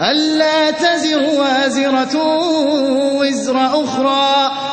أَلَّا تَزِرُ وَازِرَةٌ وِزْرَ أُخْرَىٰ